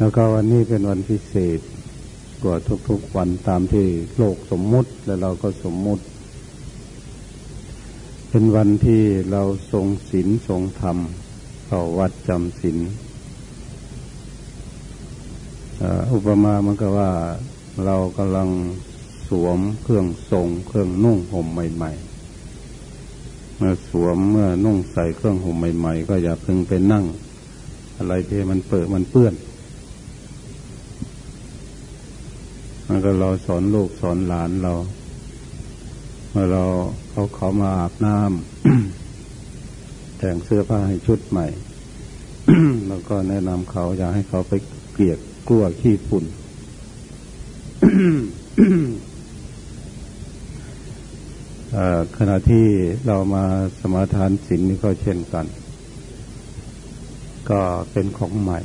แล้วก็วันนี้เป็นวันพิเศษกว่าทุกๆวันตามที่โลกสมมุติและเราก็สมมุติ เป็นวันที่เราทรงศีลทรงธรรมเข้าวัดจำศีลอุปมามันก็ว่าเรากำลังสวมเครื่องทรงเครื่องนุ่งห่มใหม่ๆ เมื่อสวมเมื่อนุ่งใส่เครื่องห่มใหม่ ๆ ก็อย่าเพิ่งไปนั่ง อะไรที่มันเปิดมันเปื้อน มันก็เราสอนลูกสอนหลานเราเมื่อเราเขาเขามาอาบน้ำแต่งเสื้อผ้าให้ชุดใหม่ แล้วก็แนะนำเขาอย่าให้เขาไปเกลียกกลัวขี้ฝุ่นขณะที่เรามาสมาทานศีลนี่ก็เช่นกัน ก็เป็นของใหม่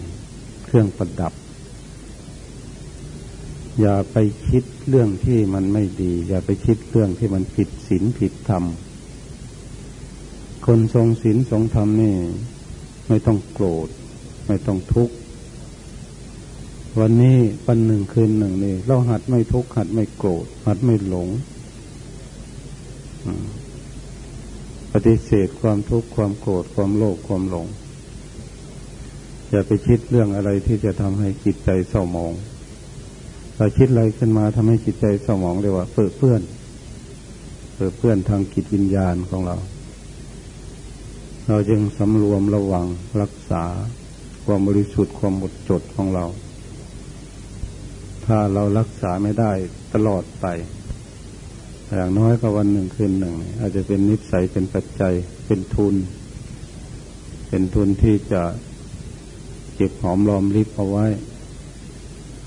เครื่องประดับ อย่าไปคิดเรื่องที่มันไม่ดี อย่าไปคิดเรื่องที่มันผิดศีลผิดธรรม คนทรงศีลทรงธรรมนี่ ไม่ต้องโกรธ ไม่ต้องทุกข์ วันนี้ปันหนึ่งคืนหนึ่งนี่เราหัดไม่ทุกข์หัดไม่โกรธ หัดไม่หลงปฏิเสธความทุกข์ความโกรธความโลภความหลง อย่าไปคิดเรื่องอะไรที่จะทำให้จิตใจเศร้าหมอง เราคิดอะไรขึ้นมาทำให้จิตใจสมองเรียกว่าเปื้อเพื่อนเปื้อเพื่อนทางจิตวิญญาณของเรา เราจึงสำรวมระวังรักษาความบริสุทธิ์ความหมดจดของเรา ถ้าเรารักษาไม่ได้ตลอดไป อย่างน้อยก็วันหนึ่งคืนหนึ่ง อาจจะเป็นนิสัยเป็นปัจจัยเป็นทุน เป็นทุนที่จะเก็บหอมรอมริบเอาไว้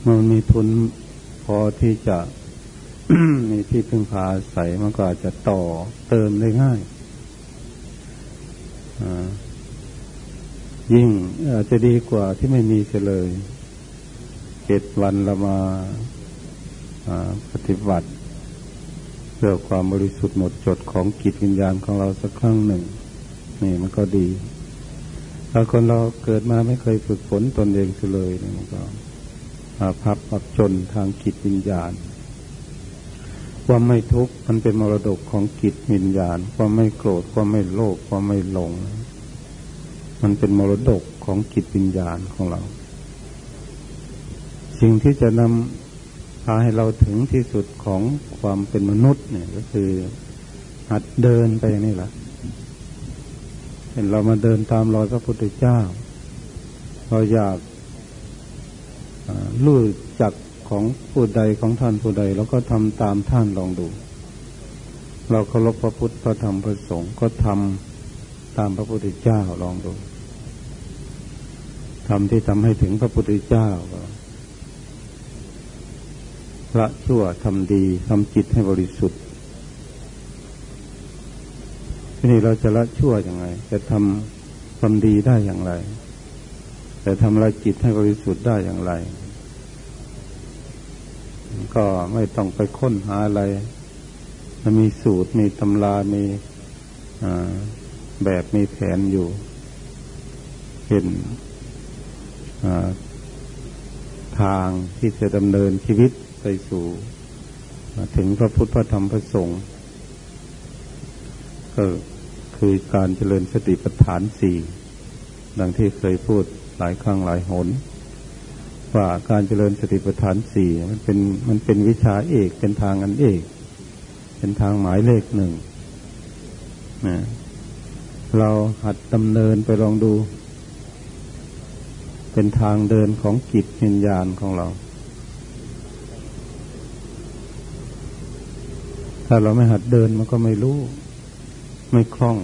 มันมีทุนพอที่จะมีที่พึ่งพาใส่มันก็อาจจะต่อเติมได้ง่ายยิ่งอาจจะดีกว่าที่ไม่มีเสียเลยเจ็ดวันเรามาปฏิบัติ เพื่อความบริสุทธิ์หมดจดของกิจวิญญาณของเราสักครั้งหนึ่ง นี่มันก็ดีถ้าคนเราเกิดมาไม่เคยฝึกฝนตนเองเลยนี่มันก็ อาภัพอับจนทางกิจวิญญาณ ความไม่ทุกข์มันเป็นมรดกของกิจวิญญาณ ความไม่โกรธความไม่โลภความไม่หลง มันเป็นมรดกของกิจวิญญาณของเรา สิ่งที่จะนำพาให้เราถึงที่สุดของความเป็นมนุษย์เนี่ยก็คือหัดเดินไปนี่แหละเห็นเรามาเดินตามรอยพระพุทธเจ้า เราอยาก รู้จักของผู้ใดของท่านผู้ใด แล้วก็ทำตามท่านลองดู เราเคารพพระพุทธพระธรรมพระสงฆ์ก็ทำตามพระพุทธเจ้าลองดูทำที่ทำให้ถึงพระพุทธเจ้าละชั่วทำดีทำจิตให้บริสุทธิ์ทีนี้เราจะละชั่วยังไง จะทำความดีได้อย่างไร แต่ทำลายจิตให้บริสุทธิ์ได้อย่างไร ก็ไม่ต้องไปค้นหาอะไร มันมีสูตรมีตำรามีแบบมีแผนอยู่เห็นทางที่จะดำเนินชีวิตไปสู่ ถึงพระพุทธพระธรรมพระสงฆ์ก็คือการเจริญสติปัฏฐานสี่ดังที่เคยพูด หลายครั้งหลายหนว่าการเจริญสติปัฏฐานสี่มันเป็นมันเป็นวิชาเอกเป็นทางอันเอก เป็นทางหมายเลขหนึ่งนะเราหัดดำเนินไปลองดู เป็นทางเดินของจิตวิญญาณของเรา ถ้าเราไม่หัดเดินมันก็ไม่รู้ ไม่คล่อง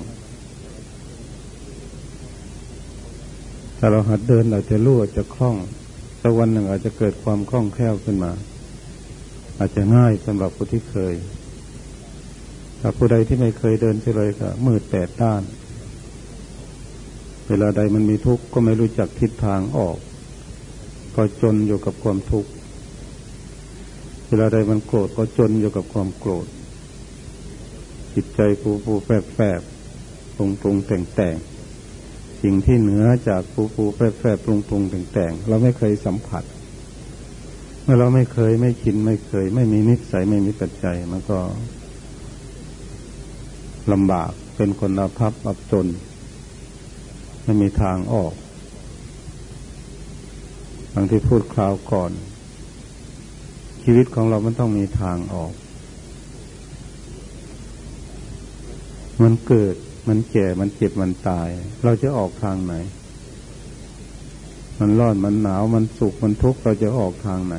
ถ้าเราหัดเดินอาจจะรู้อาจจะคล่องสักวันหนึ่งอาจจะเกิดความคล่องแคล่วขึ้นมา อาจจะง่ายสำหรับผู้ที่เคย ถ้าผู้ใดที่ไม่เคยเดินเลยก็มืดแปดด้าน เวลาใดมันมีทุกข์ก็ไม่รู้จักทิศทางออก ก็จนอยู่กับความทุกข์ เวลาใดมันโกรธก็จนอยู่กับความโกรธจิตใจปูปูแฝบแฝบปรุงปรุงแต่งแต่ง สิ่งที่เหนือจากปูปูแฝบแฝบปรุงปรุงแต่งแต่งเราไม่เคยสัมผัส เมื่อเราไม่เคยไม่ชินไม่เคย ไม่มีนิสัยไม่มีปัจจัยมันก็ลำบากเป็นคนอาภัพอับจน ไม่มีทางออกบางที่พูดคราวก่อน ชีวิตของเรามันต้องมีทางออก มันเกิด มันแก่มันเจ็บมันตาย เราจะออกทางไหน มันร้อนมันหนาวมันสุขมันทุกข์เราจะออกทางไหน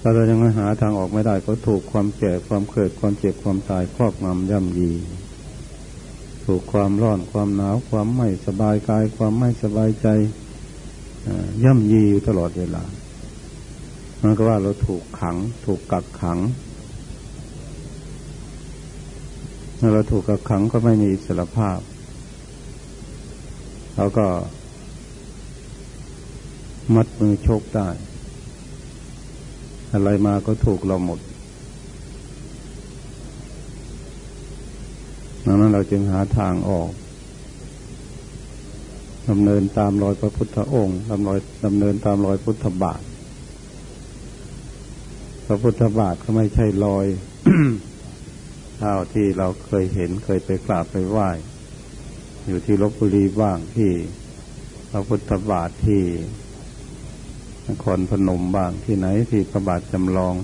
ถ้าเรายังไม่หาทางออกไม่ได้ก็ถูกความแก่ความเกิดความเจ็บความตายครอบงำย่ำยีถูกความร้อนความหนาวความไม่สบายกาย ความไม่สบายใจย่ำยีอยู่ตลอดเวลามันก็ว่าเราถูกขัง ถูกกักขังเมื่อเราถูกกักขังก็ไม่มีอิสรภาพเราก็ มัดมือโชกได้ อะไรมาก็ถูกเราหมดดังนั้นเราจึงหาทางออกดำเนินตามรอยพระพุทธองค์ดำเนินดำเนินตามรอยพุทธบาท พระพุทธบาทก็ไม่ใช่รอย เท่าที่เราเคยเห็นเคยไปกราบไปไหว้ อยู่ที่ลบบุรีบ้างที่พระพุทธบาทที่นครพนมบ้างที่ไหนที่พระบาทจำลอง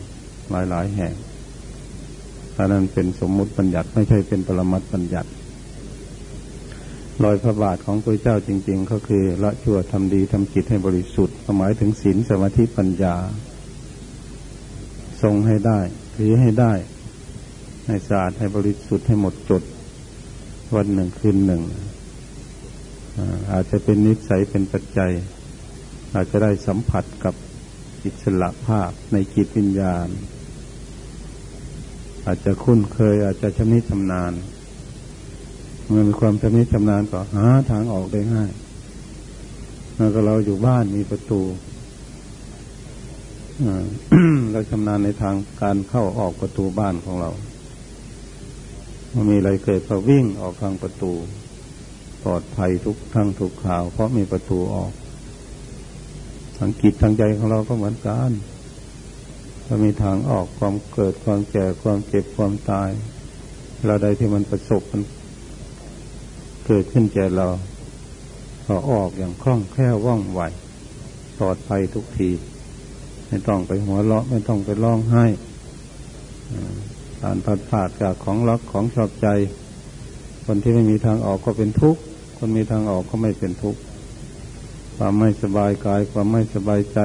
หลายๆ แห่งถ้านั้นเป็นสมมุติบัญญัติไม่ใช่เป็นปรมัตบัญญัติรอยพระบาทของพระเจ้าจริง ๆ ก็คือละชั่วทำดีทำจิตให้บริสุทธิ์หมายถึงศีลสมาธิปัญญา ทรงให้ได้ถือให้ได้ ให้สะอาดให้บริสุทธิ์ให้หมดจด วันหนึ่งคืนหนึ่ง อาจจะเป็นนิสัยเป็นปัจจัย อาจจะได้สัมผัสกับอิสระภาพในจิตวิญญาณ อาจจะคุ้นเคย อาจจะชำนิชำนาญเมื่อมีความชำนิชำนาญก็หาทางออกได้ง่ายแล้วก็เราอยู่บ้านมีประตูเราชำนาญในทางการเข้าออกประตูบ้านของเรา มื่มีอะไรเกิดก็วิ่งออกทางประตู ปลอดภัยทุกทั้งทุกข่าว เพราะมีประตูออกทางกิจทางใจของเราก็เหมือนกันถ้ามีทางออกความเกิดความแก่ความเจ็บความตาย เราใดที่มันประสบมันเกิดขึ้นแก่เราก็ออกอย่างคล่องแคล่วว่องไวปลอดภัยทุกที ไม่ต้องไปหัวเราะไม่ต้องไปร้องไห้ การผัดผาดจากของรักของชอบใจ คนที่ไม่มีทางออกก็เป็นทุกข์คนมีทางออกก็ไม่เป็นทุกข์ความไม่สบายกายความไม่สบายใจ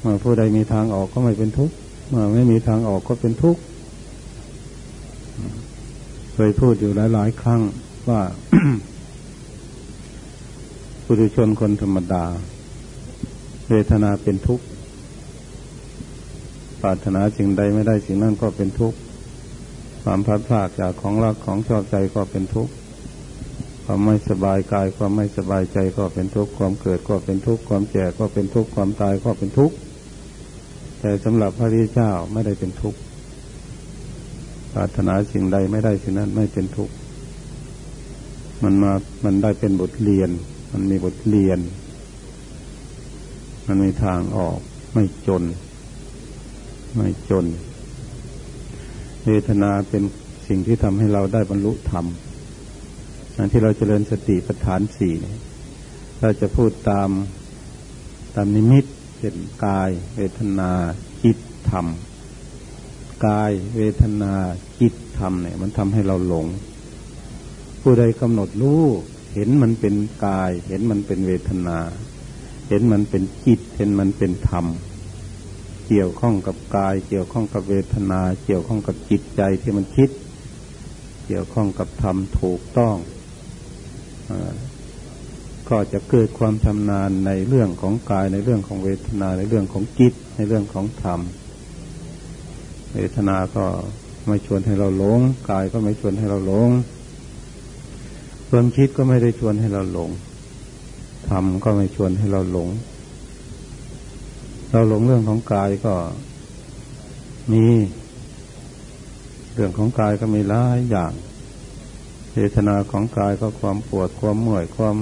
เมื่อผู้ใดมีทางออกก็ไม่เป็นทุกข์เมื่อไม่มีทางออกก็เป็นทุกข์เคยพูดอยู่หลายๆครั้งว่าผู้ทุชนคนธรรมดา เวทนาเป็นทุกข์ปรารถนาสิ่งใดไม่ได้สิ่งนั้นก็เป็นทุกข์ ความพัดพลาดจากของรักของชอบใจก็เป็นทุกข์ความไม่สบายกายความไม่สบายใจก็เป็นทุกข์ความเกิดก็เป็นทุกข์ความแก่ก็เป็นทุกข์ความตายก็เป็นทุกข์แต่สำหรับพระริเจ้าไม่ได้เป็นทุกข์ปรารถนาสิ่งใดไม่ได้สิ่งนั้นไม่เป็นทุกข์มันมามันได้เป็นบทเรียน มันมีบทเรียน มันมีทางออกไม่จน ไม่จน เวทนาเป็นสิ่งที่ทำให้เราได้บรรลุธรรมอันที่เราจเจริญสติปัฏฐานสี่เราจะพูดตามตามนิมิตเช่นกาย เวทนาจิตธรรม กายเวทนาจิตธรรมเนี่ย มันทำให้เราหลง ผู้ใดกำหนดรู้เห็นมันเป็นกาย เห็นมันเป็นเวทนา เห็นมันเป็นจิต เห็นมันเป็นธรรมเเกี่ยวข้องกับกาย เกี่ยวข้องกับเวทนา เกี่ยวข้องกับจิตใจที่มันคิด เกี่ยวข้องกับธรรมถูกต้องอก็จะเกิดความชำนาญในเรื่องของกายในเรื่องของเวทนาในเรื่องของจิตในเรื่องของธรรม เวทนาก็ไม่ชวนให้เราหลง กายก็ไม่ชวนให้เราหลงความคิดก็ไม่ได้ชวนให้เราหลงทำก็ไม่ชวนให้เราหลง เราหลงเรื่องของกายก็มี เรื่องของกายก็มีหลายอย่างเวทนาของกายก็ความปวดความเมื่อยความ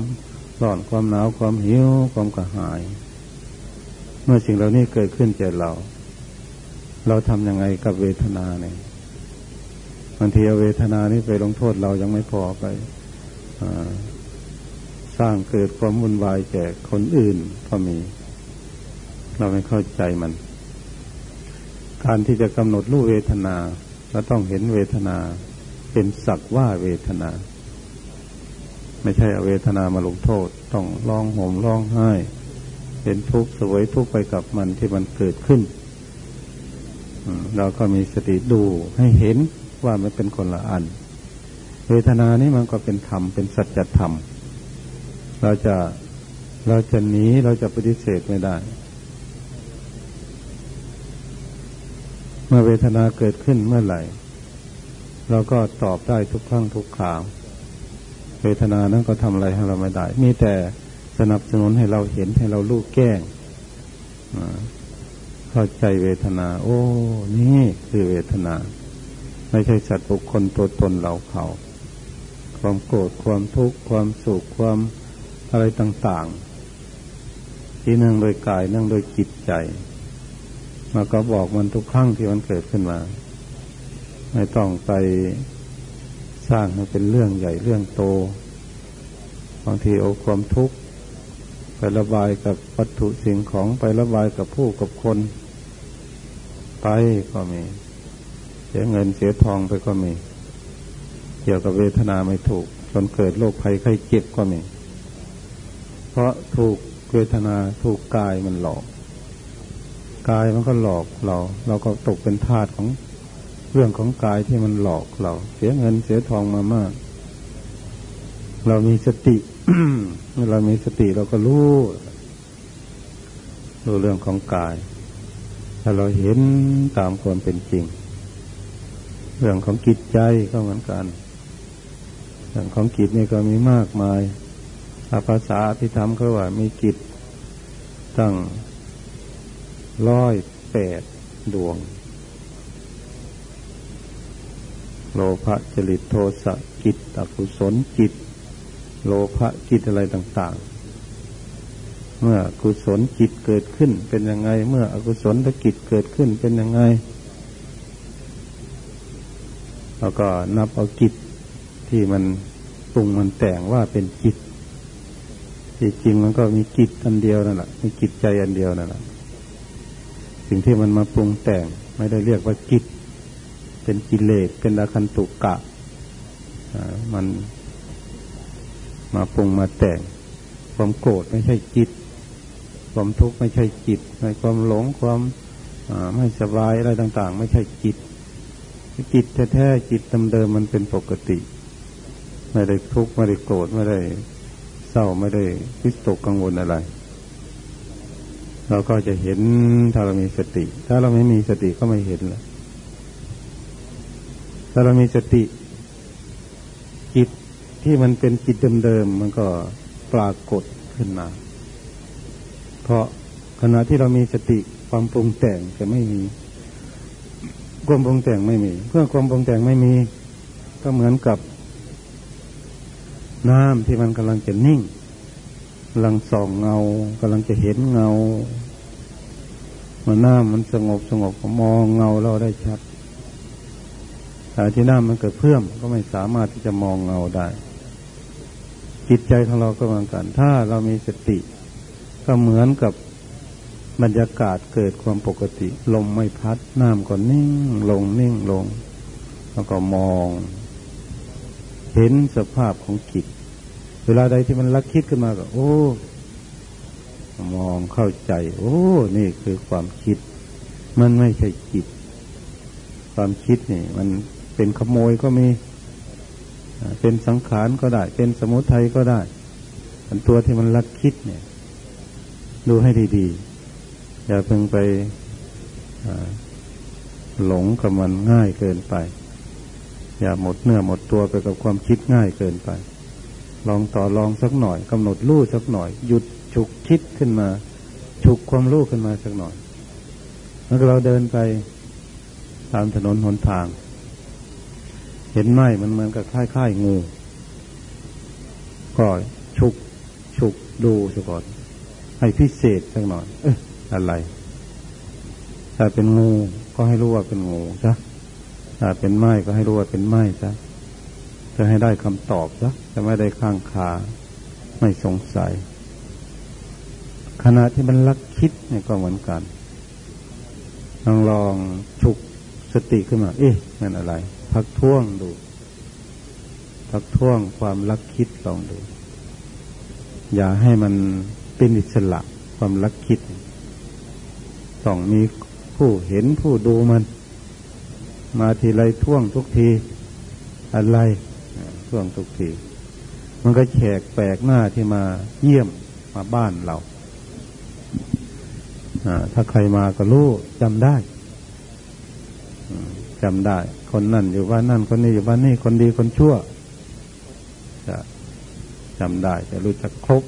ร้อนความหนาวความหิวความกระหาย เมื่อสิ่งเหล่านี้เกิดขึ้นแก่เรา เราทำยังไงกับเวทนาเนี่ยบางทีเวทนานี้ไปลงโทษเรายังไม่พอไปสร้างเกิดความวุ่นวายแก่คนอื่นก็มี เราไม่เข้าใจมัน การที่จะกำหนดรู้เวทนาเราต้องเห็นเวทนา เป็นสักว่าเวทนา ไม่ใช่เอาเวทนามาลงโทษ ต้องร้องห่มร้องไห้เป็นทุกข์สวยทุกข์ไปกับมันที่มันเกิดขึ้นเราก็มีสติดูให้เห็นว่ามันเป็นคนละอัน เวทนานี้มันก็เป็นธรรมเป็นสัจธรรม เราจะเราจะหนีเราจะปฏิเสธไม่ได้ มื่อเวทนาเกิดขึ้นเมื่อไหร่ เราก็ตอบได้ทุกครั้งทุกคราว เวทนานั้นก็ทำอะไรให้เราไม่ได้ มีแต่สนับสนุนให้เราเห็นให้เราลูกแก้งเข้าใจเวทนา โอ้ นี่คือเวทนา ไม่ใช่สัตว์บุคคลตัวตนเราเขา ความโกรธความทุกข์ความสุขความอะไรต่าง ๆ ที่นั่งโดยกายนั่งโดยจิตใจ มาก็บอกมันทุกครั้งที่มันเกิดขึ้นมา ไม่ต้องไปสร้างให้เป็นเรื่องใหญ่เรื่องโตบางทีเอาความทุกข์ไประบายกับวัตถุสิ่งของไประบายกับผู้กับคน ไปก็มี เสียเงินเสียทองไปก็มี เกี่ยวกับเวทนาไม่ถูก จนเกิดโรคภัยไข้เจ็บก็มี เพราะถูกเวทนาถูกกายมันหลอก กายมันก็หลอกเรา เราก็ตกเป็นทาสของเรื่องของกายที่มันหลอกเรา เสียเงินเสียทองมามาก เรามีสติเมื่อเรามีสติเราก็รู้รู้เรื่องของกาย ถ้าเราเห็นตามความเป็นจริง เรื่องของจิตใจก็เหมือนกัน เรื่องของจิตนี่ก็มีมากมายภาษาที่ทำเขาว่ามีจิตตั้ง ร้อยแปดดวง โลภะจริตโทสะจิตอกุศลจิต โลภะจิตอะไรต่าง ๆ เมื่อกุศลจิตเกิดขึ้นเป็นยังไง เมื่ออกุศลจิตเกิดขึ้นเป็นยังไง แล้วก็นับเอาจิตที่มันปรุงมันแต่งว่าเป็นจิตที่จริงมันก็มีจิตอันเดียวนั่นแหละมีจิตใจอันเดียวนั่นแหละ สิ่งที่มันมาปรุงแต่งไม่ได้เรียกว่าจิต เป็นกิเลสเป็นอาคันตุกะมันมาปรุงมาแต่ง ความโกรธไม่ใช่จิต ความทุกข์ไม่ใช่จิตในความหลงความไม่สบายอะไรต่าง ๆ ไม่ใช่จิต จิตแท้ๆจิตเดิมๆมันเป็นปกติ ไม่ได้ทุกข์ไม่ได้โกรธไม่ได้เศร้าไม่ได้วิตกกังวลอะไร เราก็จะเห็นถ้าเรามีสติ ถ้าเราไม่มีสติก็ไม่เห็นลยถ้าเรามีสติจิตที่มันเป็นจิตเดิมๆมันก็ปรากฏขึ้นมา เพราะขณะที่เรามีสติความปรุงแต่งจะไม่มี ความปรุงแต่งไม่มี เพื่อความปรุงแต่งไม่มี ก็เหมือนกับ น้ำที่มันกำลังจะนิ่ง กำลังส่องเงากำลังจะเห็นเงามันน้ำมันสงบสงบมองเงาเราได้ชัดแต่ที่น้ามันเกิดเพื่อมก็ไม่สามารถที่จะมองเงาได้ จิตใจของเราก็เหมือนกัน ถ้าเรามีสติ ก็เหมือนกับบรรยากาศเกิดความปกติ ลมไม่พัดน้ำก็นิ่งลงนิ่งลง แล้วก็มอง เห็นสภาพของจิต เวลาใดที่มันลักคิดขึ้นมาก็ โอ้ มองเข้าใจ โอ้ นี่คือความคิด มันไม่ใช่จิต ความคิดนี่ มันเป็นขโมยก็มี เป็นสังขารก็ได้ เป็นสมุทัยก็ได้เป็นตัวที่มันลักคิดเนี่ย ดูให้ดีๆ อย่าเพิ่งไปหลงกับมันง่ายเกินไป อย่าหมดเนื้อหมดตัวไปกับความคิดง่ายเกินไป ลองต่อลองสักหน่อยกำหนดรู้สักหน่อย หยุดฉุกคิดขึ้นมา ฉุกความรู้ขึ้นมาสักหน่อยแล้วเราเดินไปตามถนนหนทาง เห็นไหมมันเหมือนกับคล้ายๆงูก็ฉุกฉุกดูซะก่อน ให้พิเศษสักหน่อย เอ๊ะอะไร ถ้าเป็นงูก็ให้รู้ว่าเป็นงูซะถ้าเป็นไม้ก็ให้รู้ว่าเป็นไม้ซะ จะให้ได้คำตอบซะจะไม่ได้ข้างคาไม่สงสัย ขณะที่มันลักคิดเนี่ยก็เหมือนกันลองลองฉุกสติขึ้นมา เอ๊ะนั่นอะไร พักท่วงดู พักท่วงความลักคิดลองดู อย่าให้มันเป็นอิสระความลักคิดต้องมีผู้เห็นผู้ดูมัน มาทีไรท่วงทุกที อะไร ท่วงทุกทีมันก็แขกแปลกหน้าที่มาเยี่ยมมาบ้านเราถ้าใครมาก็รู้จำได้จำได้ คนนั่นอยู่บ้านนั่นคนนี้อยู่บ้านนี่คนดีคนชั่วจะจำได้จะรู้จักครบ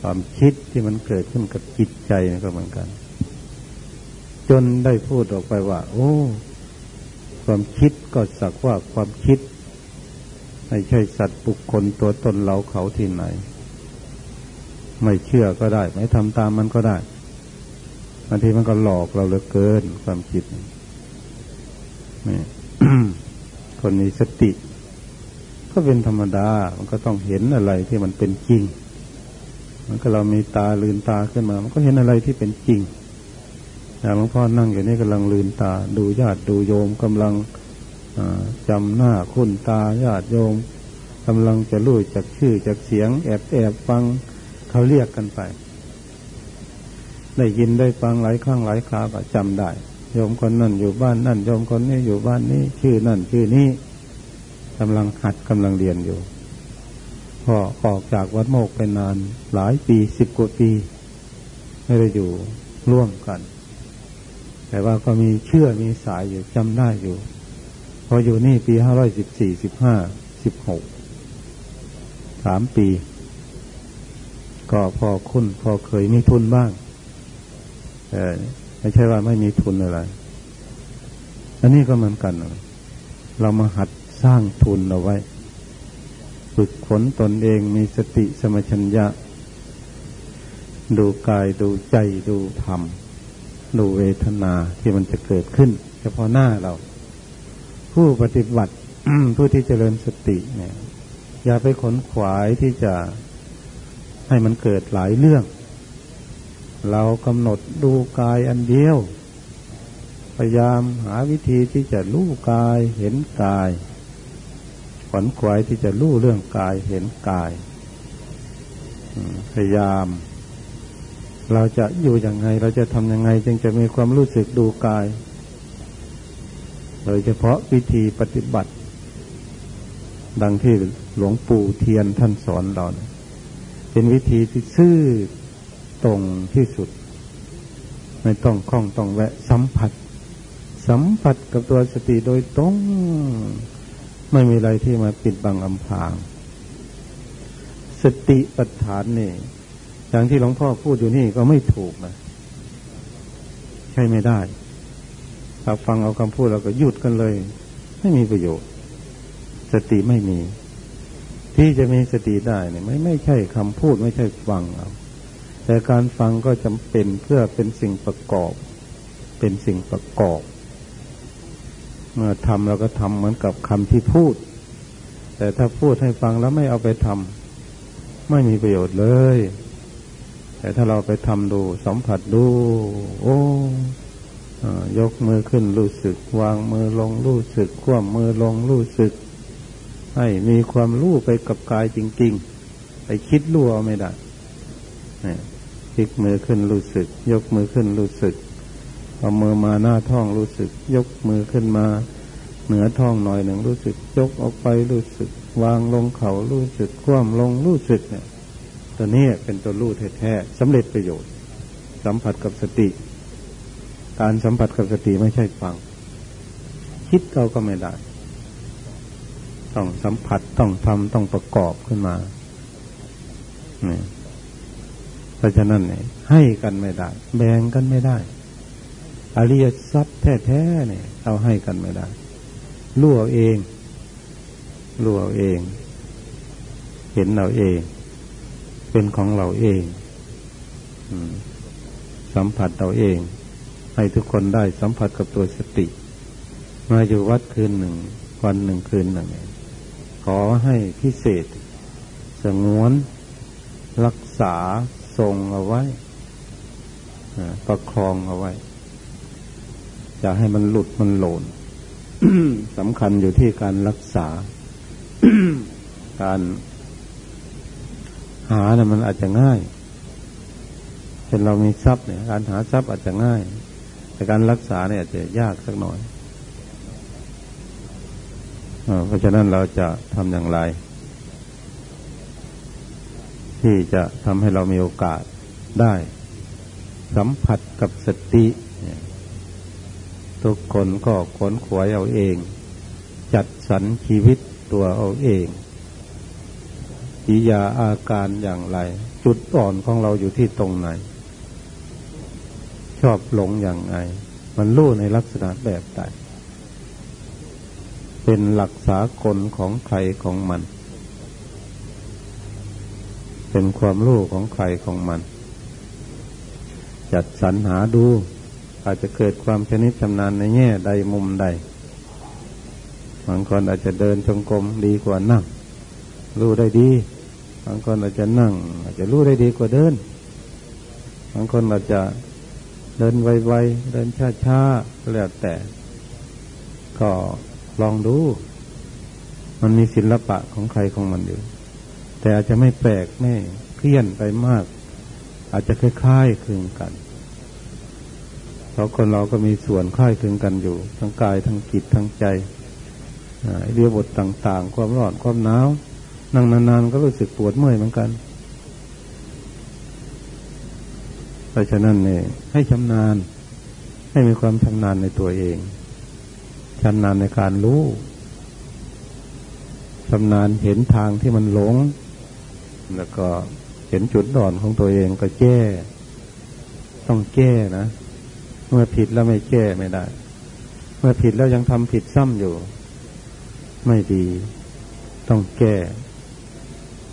ความคิดที่มันเกิดขึ้นกับจิตใจก็เหมือนกัน จนได้พูดออกไปว่า โอ้ ความคิดก็สักว่าความคิด ไม่ใช่สัตว์บุคคลตัวตนเราเขาที่ไหน ไม่เชื่อก็ได้ ไม่ทำตามมันก็ได้บางทีมันก็หลอกเราเหลือเกินความคิดนี่คนมีสติ ก็เป็นธรรมดา มันก็ต้องเห็นอะไรที่มันเป็นจริง มันก็เรามีตาลืนตาขึ้นมา มันก็เห็นอะไรที่เป็นจริงอย่างหลวงพ่อนั่งอยู่นี่กำลังลืนตา ดูญาติดูโยมกำลัง จำหน้าคุณตาญาติโยมกำลังจะรู้จากชื่อจากเสียง แอบแอบฟังเขาเรียกกันไป ได้ยินได้ฟังหลายครั้งหลายคราก็จำได้ โยมคนนั่นอยู่บ้านนั่นโยมคนนี้อยู่บ้านนี้ ชื่อนั่นชื่อนี้กำลังหัดกำลังเรียนอยู่พอออกจากวัดโมกไปนานหลายปีสิบกว่าปี ไม่ได้อยู่ร่วมกัน แต่ว่าก็มีเชื่อมีสายอยู่จำได้อยู่ พออยู่นี่ปีห้าร้อยสิบสี่สิบห้าสิบหกสามปี ก็พอคุ้นพอเคยมีทุนบ้างแต่ไม่ใช่ว่าไม่มีทุนอะไร อันนี้ก็เหมือนกัน เรามาหัดสร้างทุนเอาไว้ ฝึกฝนตนเองมีสติสมัชัญญะ ดูกายดูใจดูธรรม ดูเวทนาที่มันจะเกิดขึ้น เฉพาะหน้าเรา ผู้ปฏิบัติผู้ที่เจริญสติเนี่ย อย่าไปขนขวายที่จะให้มันเกิดหลายเรื่อง เรากำหนดดูกายอันเดียว พยายามหาวิธีที่จะรู้กายเห็นกาย ขนขวายที่จะรู้เรื่องกายเห็นกาย พยายาม เราจะอยู่ยังไง เราจะทำยังไง จึงจะมีความรู้สึกดูกาย โดยเฉพาะวิธีปฏิบัติ ดังที่หลวงปู่เทียนท่านสอนเราเป็นวิธีที่ซื่อตรงที่สุด ไม่ต้องคล้องต้องแวะสัมผัส สัมผัสกับตัวสติโดยตรง ไม่มีอะไรที่มาปิดบังอำพราง สติปัฏฐานนี่อย่างที่หลวงพ่อพูดอยู่นี่ก็ไม่ถูกนะ ใช่ไม่ได้ ถ้าฟังเอาคำพูดเราก็หยุดกันเลย ไม่มีประโยชน์ สติไม่มี ที่จะมีสติได้เนี่ยไม่ไม่ใช่คำพูดไม่ใช่ฟังเอาแต่การฟังก็จำเป็นเพื่อเป็นสิ่งประกอบ เป็นสิ่งประกอบ เมื่อทำเราก็ทำเหมือนกับคำที่พูด แต่ถ้าพูดให้ฟังแล้วไม่เอาไปทำไม่มีประโยชน์เลย แต่ถ้าเราไปทำดูสัมผัสดู โอ้ ยกมือขึ้นรู้สึก วางมือลงรู้สึกคว่ำมือลงรู้สึก ให้มีความรู้ไปกับกายจริง ๆ ไปคิดรู้เอาไม่ได้พลิกมือขึ้นรู้สึก ยกมือขึ้นรู้สึกเอามือมาหน้าท้องรู้สึก ยกมือขึ้นมา เหนือท้องหน่อยหนึ่งรู้สึก ยกออกไปรู้สึก วางลงเข่ารู้สึก คว่ำลงรู้สึกเนี่ยตัวนี้เป็นตัวรู้แท้ๆสำเร็จประโยชน์ สัมผัสกับสติ การสัมผัสกับสติไม่ใช่ฟัง คิดเราก็ไม่ได้ ต้องสัมผัสต้องทำต้องประกอบขึ้นมาเนี่ยเพราะฉะนั้นเนี่ยให้กันไม่ได้ แบ่งกันไม่ได้อริยทรัพย์แท้ๆเนี่ยเราให้กันไม่ได้รู้เอาเองรู้เอาเอง เห็นเราเอง เป็นของเราเองสัมผัสเราเอง ให้ทุกคนได้สัมผัสกับตัวสติ มาอยู่วัดคืนหนึ่ง วันหนึ่งคืนหนึ่ง ขอให้พิเศษ สงวน รักษาทรงเอาไว้ ประคองเอาไว้อย่าให้มันหลุดมันหล่นสำคัญอยู่ที่การรักษา การหาเนี่ยมันอาจจะง่ายเช่นเรามีทรัพย์เนี่ย การหาทรัพย์อาจจะง่าย แต่การรักษาเนี่ยอาจจะยากสักหน่อยเพราะฉะนั้นเราจะทำอย่างไร ที่จะทำให้เรามีโอกาสได้ สัมผัสกับสติทุกคนก็ขนขวายเอาเอง จัดสรรชีวิตตัวเอาเองกิยาอาการอย่างไร จุดอ่อนของเราอยู่ที่ตรงไหน ชอบหลงอย่างไรมันรู้ในลักษณะแบบใดเป็นหลักสากลของใครของมัน เป็นความรู้ของใครของมัน จัดสรรหาดู อาจจะเกิดความชนิดชำนาญในแง่ใดมุมใดบางคนอาจจะเดินจงกรมดีกว่านั่ง รู้ได้ดี บางคนอาจจะนั่ง อาจจะรู้ได้ดีกว่าเดิน บางคนอาจจะ เดินไวๆ เดินช้าๆ แล้วแต่ ก็ลองดู มันมีศิลปะของใครของมันอยู่ แต่อาจจะไม่แปลกไม่เพี้ยนไปมาก อาจจะคล้ายๆคลึงกันเพราะคนเราก็มีส่วนคล้ายคลึงกันอยู่ ทั้งกายทั้งจิตทั้งใจเรียบทต่างๆ ความร้อนความหนาวนั่งนานๆก็รู้สึกปวดเมื่อยเหมือนกัน เพราะฉะนั้นเนี่ยให้ชำนาญ ให้มีความชำนาญในตัวเองชำนาญในการรู้ชำนาญเห็นทางที่มันหลง แล้วก็เห็นจุดด่อนของตัวเองก็แก้ ต้องแก้นะ เมื่อผิดแล้วไม่แก้ไม่ได้ เมื่อผิดแล้วยังทำผิดซ้ำอยู่ ไม่ดี ต้องแก้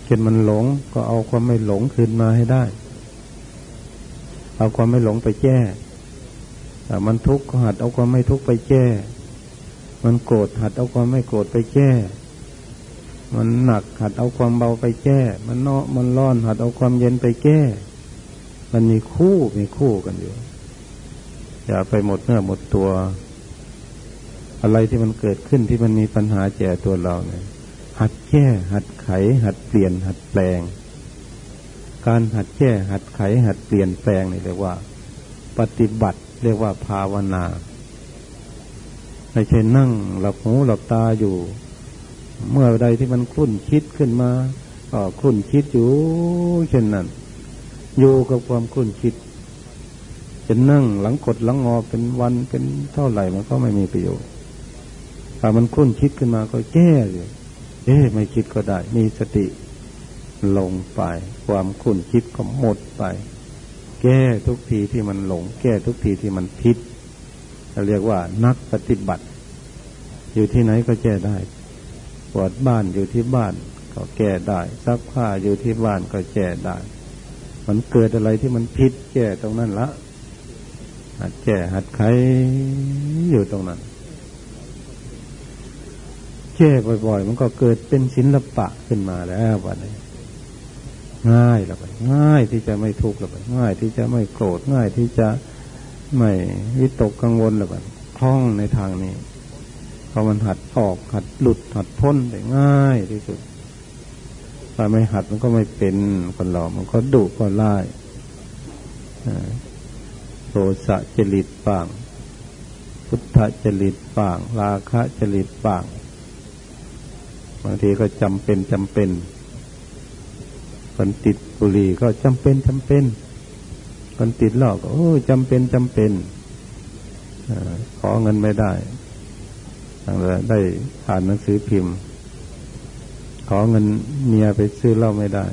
เช่นมันหลงก็เอาความไม่หลงคืนมาให้ได้ เอาความไม่หลงไปแก้มันทุกข์หัดเอาความไม่ทุกข์ไปแก้ มันโกรธหัดเอาความไม่โกรธไปแก้ มันหนักหัดเอาความเบาไปแก้ มันเนาะมันร้อนหัดเอาความเย็นไปแก้ มันมีคู่มีคู่กันอยู่ อย่าไปหมดเนื้อหมดตัว อะไรที่มันเกิดขึ้นที่มันมีปัญหาแก่ตัวเราเนี่ย หัดแก้ หัดไข หัดเปลี่ยน หัดแปลง การหัดแก้หัดไขหัดเปลี่ยนแปลงนี่เรียกว่า ปฏิบัติ เรียกว่าภาวนาไม่ใช่นั่งหลับหูหลับตาอยู่ เมื่อใดที่มันคุ้นคิดขึ้นมา ก็คุ้นคิดอยู่เช่นนั้น อยู่กับความคุ้นคิด จะนั่งหลังกดหลังงอเป็นวันเป็นเท่าไหร่มันก็ไม่มีประโยชน์ถ้ามันคุ้นคิดขึ้นมาก็แก้เลยเอ๊ะไม่คิดก็ได้ มีสติ ลงไป ความคุ้นคิดก็หมดไป แก้ทุกทีที่มันหลง แก้ทุกทีที่มันผิดเรียกว่านักปฏิบัติ อยู่ที่ไหนก็แก้ได้ปวดบ้านอยู่ที่บ้านก็แก้ได้ซักผ้าอยู่ที่บ้านก็แก้ได้ มันเกิดอะไรที่มันผิดแก้ตรงนั้นละหัดแก้หัดไขอยู่ตรงนั้นแก้บ่อย ๆ มันก็เกิดเป็นศิลปะขึ้นมาแล้ววันนี้ ง่ายแล้วไปง่ายที่จะไม่ทุกข์แล้วไปง่ายที่จะไม่โกรธง่ายที่จะไม่วิตกกังวลหรือแบบคล่องในทางนี้พอมันหัดออกหัดหลุดหัดพ้นได้ง่ายที่สุดถ้าไม่หัดมันก็ไม่เป็นคนเรามันก็ดุก็ไล่โทสะจริตปาง พุทธจริตปาง ราคะจริตปาง บางทีก็จำเป็นจำเป็น คนติดบุหรี่ก็จำเป็นจำเป็น คนติดเหล้าก็โอ้จำเป็นจำเป็นอขอเงินไม่ได้ตั้งแต่ได้อ่านหนังสือพิมพ์ ขอเงินเมียไปซื้อเหล้าไม่ได้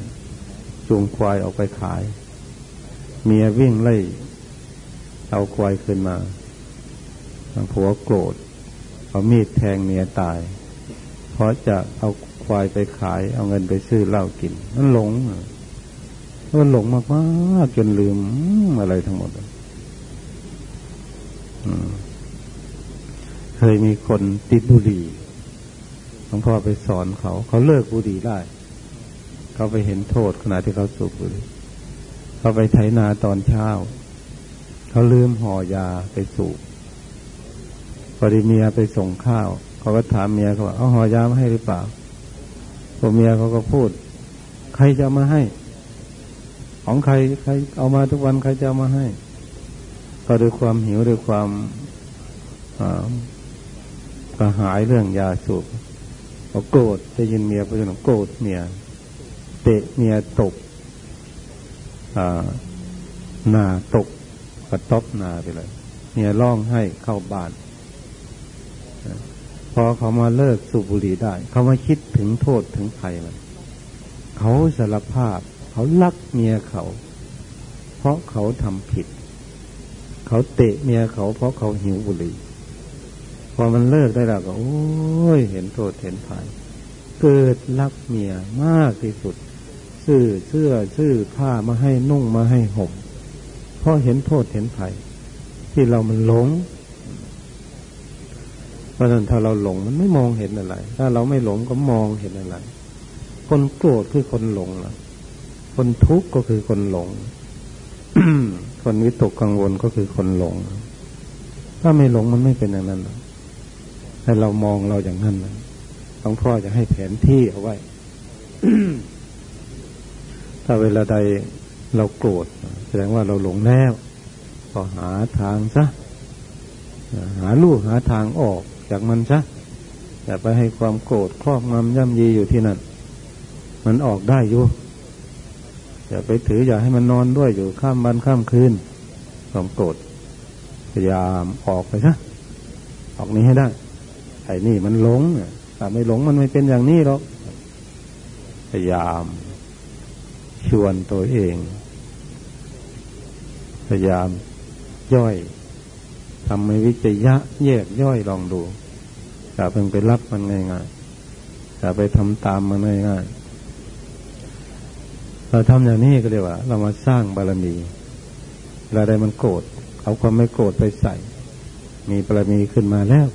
จูงควายออกไปขาย เมียวิ่งไล่เอาควายขึ้นมาผัวโกรธเอามีดแทงเมียตาย เพราะจะเอา ควายไปขาย เอาเงินไปซื้อเหล้ากินมันหลงมันหลงมากๆจนลืมอะไรทั้งหมดเคยมีคนติดบุหรี่หลวงพ่อไปสอนเขา เขาเลิกบุหรี่ได้ เขาไปเห็นโทษขณะที่เขาสูบบุหรี่เขาไปไถนาตอนเช้า เขาลืมห่อยาไปสูบพอดีเมียไปส่งข้าว เขาก็ถามเมียเขาว่าเอาห่อยามาให้หรือเปล่า พอเมียเขาก็พูด ใครจะมาให้ ของใครใครเอามาทุกวันใครจะมาให้ ก็ด้วยความหิวด้วยความกระหายเรื่องยาสูบเขาโกรธได้ยินเมียพูดถึงโกรธเมีย เตะเมียตกหน้าตกกระตบหน้าไปเลย เมียร้องให้เข้าบ้าน พอเขามาเลิกสูบบุหรี่ได้ เขามาคิดถึงโทษถึงภัยมันเขาสารภาพ เขาลักเมียเขา เพราะเขาทำผิด เขาเตะเมียเขาเพราะเขาหิวบุหรี่พอมันเลิกได้แล้วก็ โอ้ยเห็นโทษเห็นภัย เกิดรักเมียมากที่สุด ซื้อเสื้อซื้อผ้ามาให้นุ่งมาให้ห่มเพราะเห็นโทษเห็นภัย ที่เรามันหลง เพราะฉะนั้นถ้าเราหลงมันไม่มองเห็นอะไร ถ้าเราไม่หลงก็มองเห็นอะไร คนโกรธคือคนหลงล่ะคนทุกข์ก็คือคนหลง คนวิตกกังวลก็คือคนหลง ถ้าไม่หลงมันไม่เป็นอย่างนั้นให้เรามองเราอย่างนั้นนะหลวงพ่อจะให้แผนที่เอาไว้ ถ้าเวลาใดเราโกรธแสดงว่าเราหลงแล้ว ก็หาทางซะหาลูกหาทางออก จากมันซะอย่าไปให้ความโกรธครอบงำย่ำยีอยู่ที่นั่น มันออกได้อยู่ อย่าไปถืออย่าให้มันนอนด้วยอยู่ข้ามวันข้ามคืนความโกรธพยายามออกไปซะออกนี้ให้ได้ไอ้นี่มันหลงแต่ไม่หลงมันไม่เป็นอย่างนี้หรอกพยายาม ชวนตัวเอง พยายามย่อย ทำให้วิจยะแยกย่อยลองดูอย่าเพิ่งไปรับมันง่ายๆอย่าไปทำตามมันง่ายๆเราทำอย่างนี้ก็เรียกว่า เรามาสร้างบารมีเวลาใดมันโกรธเอาความไม่โกรธไปใส่ มีบารมีขึ้นมาแล้ว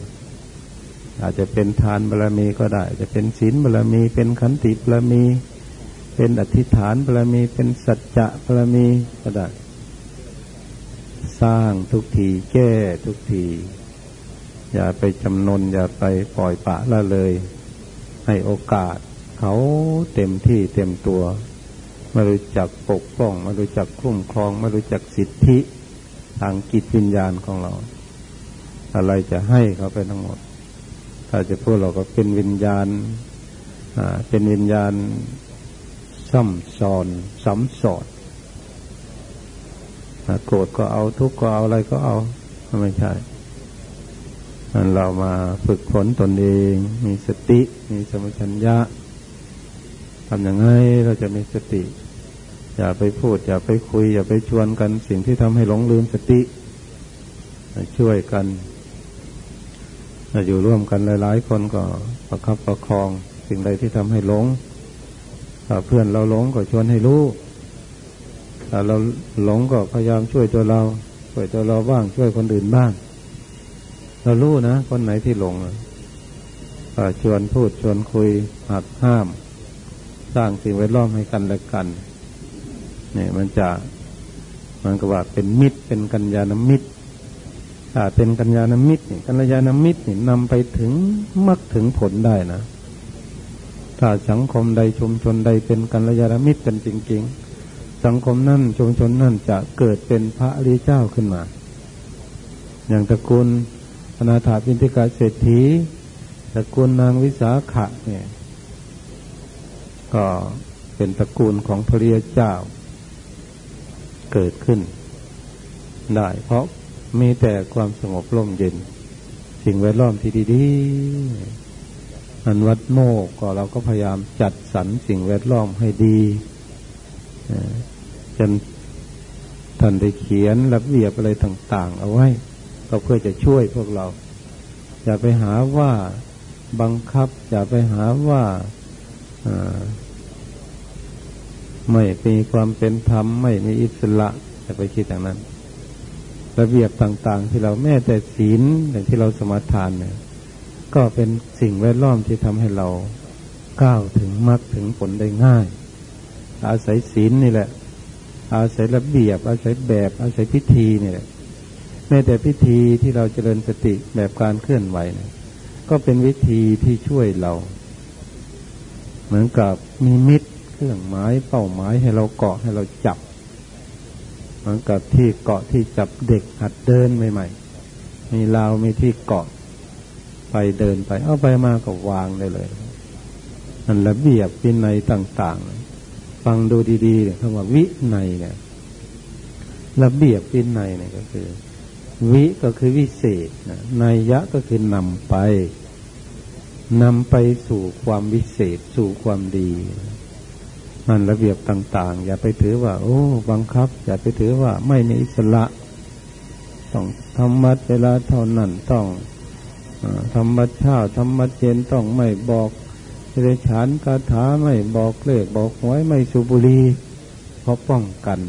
อาจจะเป็นทานบารมีก็ได้ จะเป็นศีลบารมี เป็นขันติบารมี เป็นอธิษฐานบารมี เป็นสัจจะบารมีก็ได้ สร้างทุกทีแก้ทุกที อย่าไปจำนน อย่าไปปล่อยปะละเลย ให้โอกาส เขาเต็มที่เต็มตัว ไม่รู้จักปกป้อง ไม่รู้จักคุ้มครอง ไม่รู้จักสิทธิ ทางกิจวิญญาณของเรา อะไรจะให้เขาไปทั้งหมด ถ้าจะพูดเราก็เป็นวิญญาณเป็นวิญญาณซ้ำซ้อนซ้ำสอด โกรธก็เอาทุกข์ก็เอาอะไรก็เอาไม่ใช่เรามาฝึกฝนตนเอง มีสติ มีสมชัญญะทำอย่างไรเราจะมีสติ อย่าไปพูด อย่าไปคุย อย่าไปชวนกันสิ่งที่ทำให้หลงลืมสติช่วยกันอยู่ร่วมกันหลาย ๆ คนก็ประคับประคอง สิ่งใดที่ทำให้หลงถ้าเพื่อนเราหลงก็ชวนให้รู้ ถ้าเราหลงก็พยายามช่วยตัวเรา ช่วยตัวเราบ้างช่วยคนอื่นบ้าง เรารู้นะ คนไหนที่หลงชวนพูดชวนคุยหักห้าม สร้างสิ่งแวดล้อมให้กันและกันเนี่ยมันจะมันก็ว่าเป็นมิตรเป็นกัญญาณมิตรถ้าเป็นกัญญาณมิตรนี่กัญญาณมิตรนี่นำไปถึงมักถึงผลได้นะ ถ้าสังคมใดชุมชนใดเป็นกัญญาณมิตรกันจริง ๆ สังคมนั่นชุมชนนั่นจะเกิดเป็นพระริเจ้าขึ้นมา อย่างตระกูลอนาถาปินทิกาเศรษฐีตระกูลนางวิสาขะเนี่ย ก็เป็นตระกูลของพระริยเจ้า เกิดขึ้น ได้ เพราะมีแต่ความสงบร่มเย็น สิ่งแวดล้อมที่ดีๆอันวัดโมกก็เราก็พยายามจัดสรรสิ่งแวดล้อมให้ดี จนท่านได้เขียนระเบียบอะไรต่าง ๆ เอาไว้ ก็เพื่อจะช่วยพวกเรา อย่าไปหาว่าบังคับ อย่าไปหาว่าไม่มีความเป็นธรรม ไม่มีอิสระจะไปคิดอย่างนั้น ระเบียบต่าง ๆ ที่เราแม้แต่ศีลอย่างที่เราสมาทานเนี่ย ก็เป็นสิ่งแวดล้อมที่ทำให้เราก้าวถึงมรรคถึงผลได้ง่าย อาศัยศีลนี่แหละ อาศัยระเบียบ อาศัยแบบ อาศัยพิธีนี่แหละแม้แต่พิธีที่เราเจริญสติแบบการเคลื่อนไหวนี่ยก็เป็นวิธีที่ช่วยเรา เหมือนกับมีมิตรเครื่องหมายเป้าหมายให้เราเกาะให้เราจับ เหมือนกับที่เกาะที่จับเด็กหัดเดินใหม่ๆมีราวมีที่เกาะไปเดินไป เอาไปมาก็วางได้เลยนั่นระเบียบวินัยต่าง ๆ ฟังดูดีๆเนี่ยคำว่าวิในเนี่ยระเบียบวินัยเนี่ยก็คือ วิก็คือวิเศษนะนัยยะก็คือนำไปนำไปสู่ความวิเศษสู่ความดีมันระเบียบต่าง ๆ อย่าไปถือว่า โอ้ บังคับ อย่าไปถือว่าไม่มีอิสระต้องทำมัดเวลาเท่านั้นต้องธรรมะเช้าธรรมะเย็นต้องไม่บอก เรฉานคาถาไม่บอกเลขบอกหวยไม่สูบุรีเพราะป้องกัน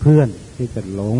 เพื่อนที่จะหลง